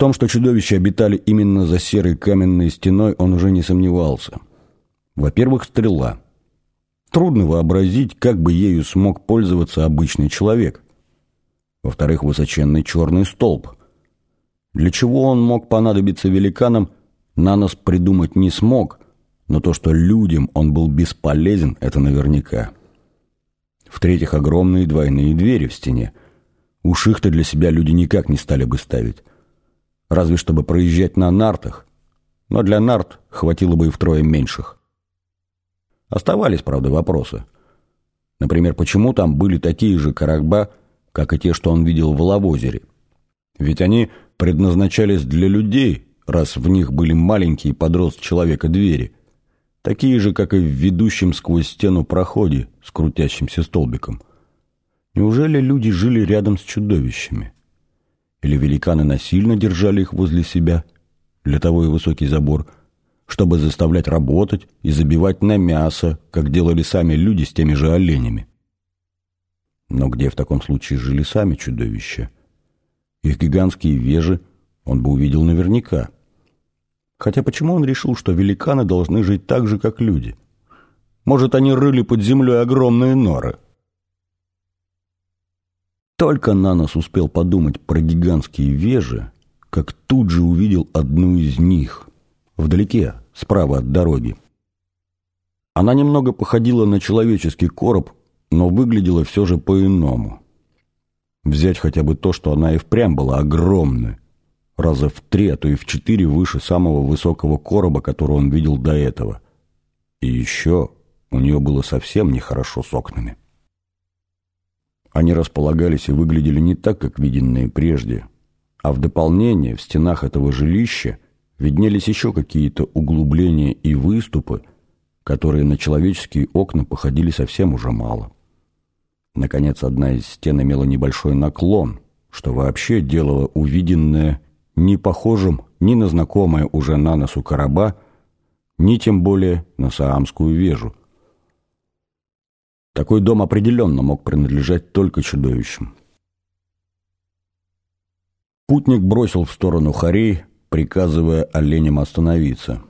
том, что чудовища обитали именно за серой каменной стеной, он уже не сомневался. Во-первых, стрела. Трудно вообразить, как бы ею смог пользоваться обычный человек. Во-вторых, высоченный черный столб. Для чего он мог понадобиться великанам, Нанос придумать не смог, но то, что людям он был бесполезен, это наверняка. В-третьих, огромные двойные двери в стене. Уж их-то для себя люди никак не стали бы ставить. Разве чтобы проезжать на нартах. Но для нарт хватило бы и втрое меньших. Оставались, правда, вопросы. Например, почему там были такие же короба, как и те, что он видел в Лавозере? Ведь они предназначались для людей, раз в них были маленькие подрост человека двери, такие же, как и в ведущем сквозь стену проходе с крутящимся столбиком. Неужели люди жили рядом с чудовищами? Или великаны насильно держали их возле себя, для того и высокий забор – чтобы заставлять работать и забивать на мясо, как делали сами люди с теми же оленями. Но где в таком случае жили сами чудовища? Их гигантские вежи он бы увидел наверняка. Хотя почему он решил, что великаны должны жить так же, как люди? Может, они рыли под землей огромные норы? Только Нанос успел подумать про гигантские вежи, как тут же увидел одну из них, вдалеке, справа от дороги. Она немного походила на человеческий короб, но выглядела все же по-иному. Взять хотя бы то, что она и впрямь была огромной, раза в три, а то и в четыре выше самого высокого короба, который он видел до этого. И еще у нее было совсем нехорошо с окнами. Они располагались и выглядели не так, как виденные прежде, а в дополнение в стенах этого жилища виднелись еще какие-то углубления и выступы, которые на человеческие окна походили совсем уже мало. Наконец, одна из стен имела небольшой наклон, что вообще делало увиденное не похожим ни на знакомое уже на носу короба, ни тем более на Саамскую вежу. Такой дом определенно мог принадлежать только чудовищам. Путник бросил в сторону Харей, приказывая оленям остановиться.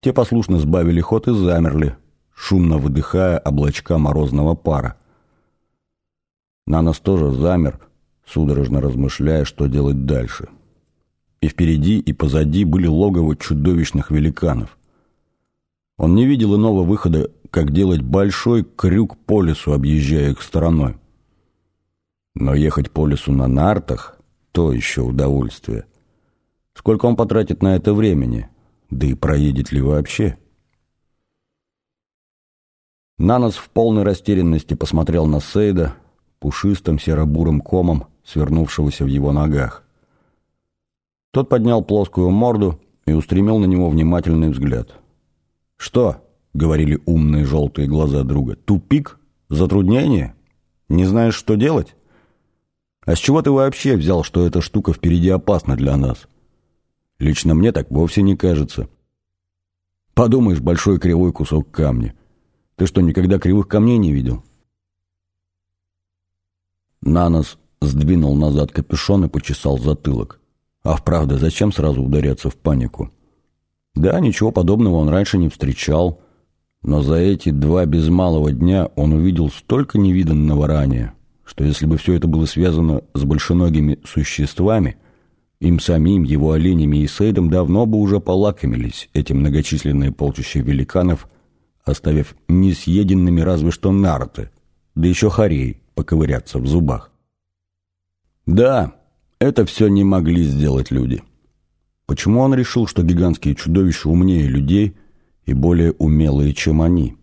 Те послушно сбавили ход и замерли, шумно выдыхая облачка морозного пара. Нанос тоже замер, судорожно размышляя, что делать дальше. И впереди, и позади были логово чудовищных великанов. Он не видел иного выхода, как делать большой крюк по лесу, объезжая их стороной. Но ехать по лесу на нартах – то еще удовольствие – Сколько он потратит на это времени? Да и проедет ли вообще? Нанос в полной растерянности посмотрел на Сейда, пушистым серо-бурым комом, свернувшегося в его ногах. Тот поднял плоскую морду и устремил на него внимательный взгляд. «Что?» — говорили умные желтые глаза друга. «Тупик? Затруднение? Не знаешь, что делать? А с чего ты вообще взял, что эта штука впереди опасна для нас?» Лично мне так вовсе не кажется. Подумаешь, большой кривой кусок камня. Ты что, никогда кривых камней не видел? Нанос сдвинул назад капюшон и почесал затылок. А вправду, зачем сразу ударяться в панику? Да, ничего подобного он раньше не встречал, но за эти два без малого дня он увидел столько невиданного ранее, что если бы все это было связано с большеногими существами, им самим, его оленями и Сейдом давно бы уже полакомились эти многочисленные полчища великанов, оставив несъеденными разве что нарты, да еще хорей поковыряться в зубах. Да, это все не могли сделать люди. Почему он решил, что гигантские чудовища умнее людей и более умелые, чем они?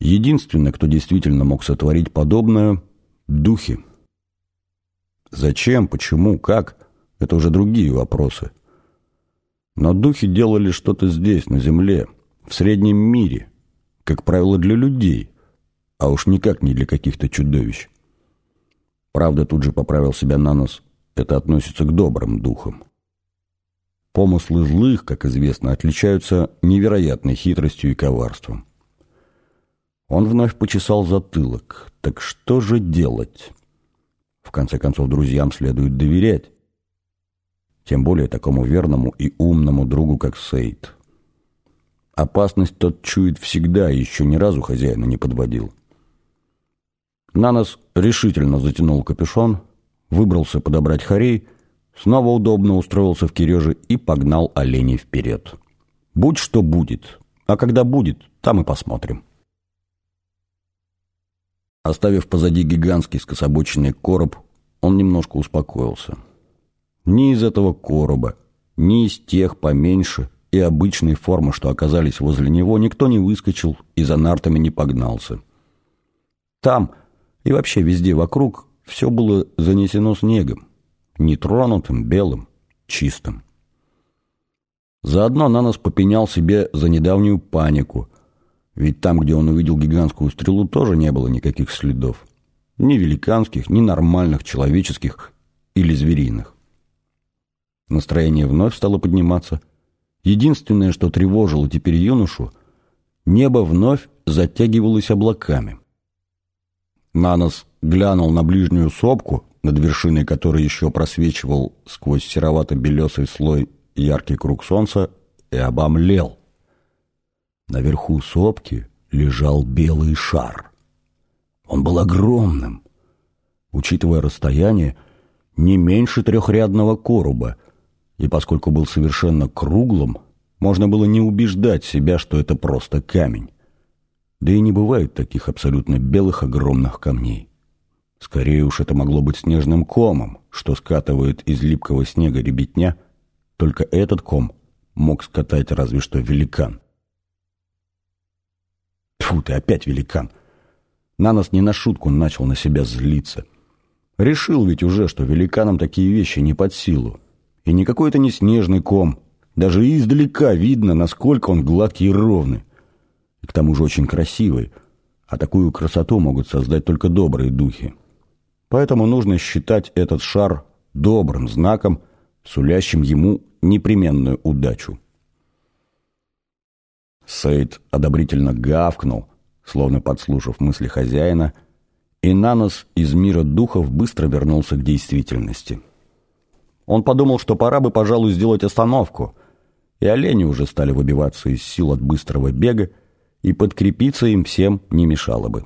Единственное, кто действительно мог сотворить подобное – духи. Зачем, почему, как – это уже другие вопросы. Но духи делали что-то здесь, на Земле, в среднем мире, как правило, для людей, а уж никак не для каких-то чудовищ. Правда, тут же поправил себя на нос, это относится к добрым духам. Помыслы злых, как известно, отличаются невероятной хитростью и коварством. Он вновь почесал затылок. Так что же делать? В конце концов, друзьям следует доверять. тем более такому верному и умному другу, как Сейд. Опасность тот чует всегда и еще ни разу хозяина не подводил. Нанос решительно затянул капюшон, выбрался подобрать хорей, снова удобно устроился в Киреже и погнал оленей вперед. Будь что будет, а когда будет, там и посмотрим. Оставив позади гигантский скособоченный короб, он немножко успокоился. Ни из этого короба, ни из тех поменьше и обычной формы, что оказались возле него, никто не выскочил и за нартами не погнался. Там и вообще везде вокруг все было занесено снегом, нетронутым, белым, чистым. Заодно Нанос попенял себе за недавнюю панику, ведь там, где он увидел гигантскую стрелу, тоже не было никаких следов. Ни великанских, ни нормальных, человеческих или звериных. Настроение вновь стало подниматься. Единственное, что тревожило теперь юношу, небо вновь затягивалось облаками. Нанос глянул на ближнюю сопку, над вершиной которой еще просвечивал сквозь серовато-белесый слой яркий круг солнца, и обомлел. Наверху сопки лежал белый шар. Он был огромным, учитывая расстояние, не меньше трехрядного коруба, и поскольку был совершенно круглым, можно было не убеждать себя, что это просто камень. Да и не бывает таких абсолютно белых огромных камней. Скорее уж это могло быть снежным комом, что скатывает из липкого снега ребятня, только этот ком мог скатать разве что великан. Тьфу ты, опять великан! Нанос не на шутку начал на себя злиться. Решил ведь уже, что великанам такие вещи не под силу. И никакой это не снежный ком. Даже издалека видно, насколько он гладкий и ровный. И к тому же очень красивый. А такую красоту могут создать только добрые духи. Поэтому нужно считать этот шар добрым знаком, сулящим ему непременную удачу. Сейд одобрительно гавкнул, словно подслушав мысли хозяина, и Нанос из мира духов быстро вернулся к действительности. Он подумал, что пора бы, пожалуй, сделать остановку, и олени уже стали выбиваться из сил от быстрого бега, и подкрепиться им всем не мешало бы.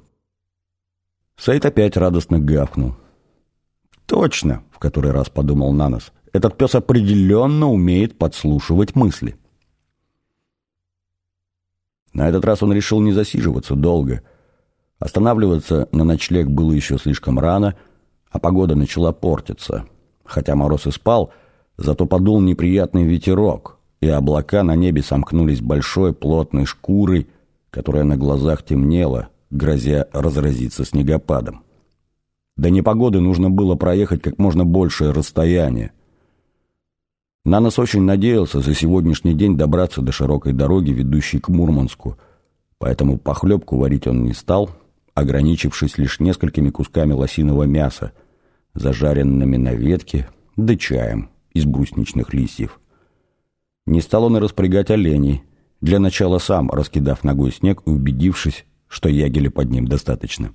Сейд опять радостно гавкнул. «Точно!» — в который раз подумал Нанос. «Этот пес определенно умеет подслушивать мысли». На этот раз он решил не засиживаться долго. Останавливаться на ночлег было еще слишком рано, а погода начала портиться. Хотя мороз и спал, зато подул неприятный ветерок, и облака на небе сомкнулись большой плотной шкурой, которая на глазах темнела, грозя разразиться снегопадом. До непогоды нужно было проехать как можно большее расстояние. Нанос очень надеялся за сегодняшний день добраться до широкой дороги, ведущей к Мурманску, поэтому похлебку варить он не стал, ограничившись лишь несколькими кусками лосиного мяса, зажаренными на ветке, да чаем из брусничных листьев. Не стал он и распрягать оленей, для начала сам раскидав ногой снег и убедившись, что ягели под ним достаточно.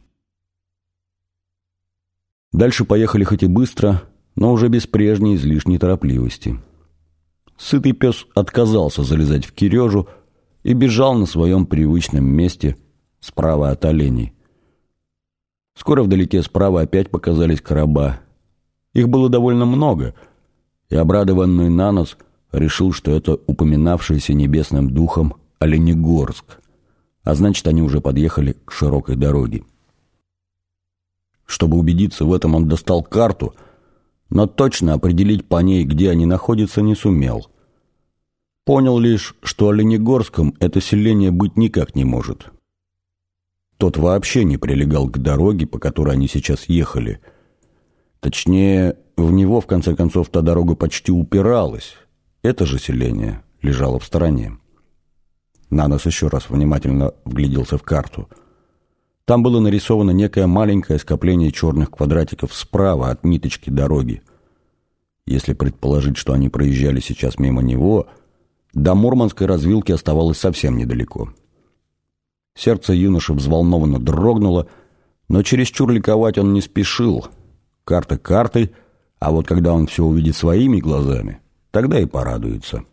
Дальше поехали хоть и быстро, но уже без прежней излишней торопливости. Сытый пес отказался залезать в Кирежу и бежал на своем привычном месте справа от оленей. Скоро вдалеке справа опять показались короба. Их было довольно много, и обрадованный Нанос решил, что это упоминавшийся небесным духом Оленегорск, а значит, они уже подъехали к широкой дороге. Чтобы убедиться в этом, он достал карту — но точно определить по ней, где они находятся, не сумел. Понял лишь, что Оленегорском это селение быть никак не может. Тот вообще не прилегал к дороге, по которой они сейчас ехали. Точнее, в него, в конце концов, та дорога почти упиралась. Это же селение лежало в стороне. Нанос еще раз внимательно вгляделся в карту. Там было нарисовано некое маленькое скопление черных квадратиков справа от ниточки дороги. Если предположить, что они проезжали сейчас мимо него, до Мурманской развилки оставалось совсем недалеко. Сердце юноши взволнованно дрогнуло, но чересчур ликовать он не спешил. Карта картой, а вот когда он все увидит своими глазами, тогда и порадуется.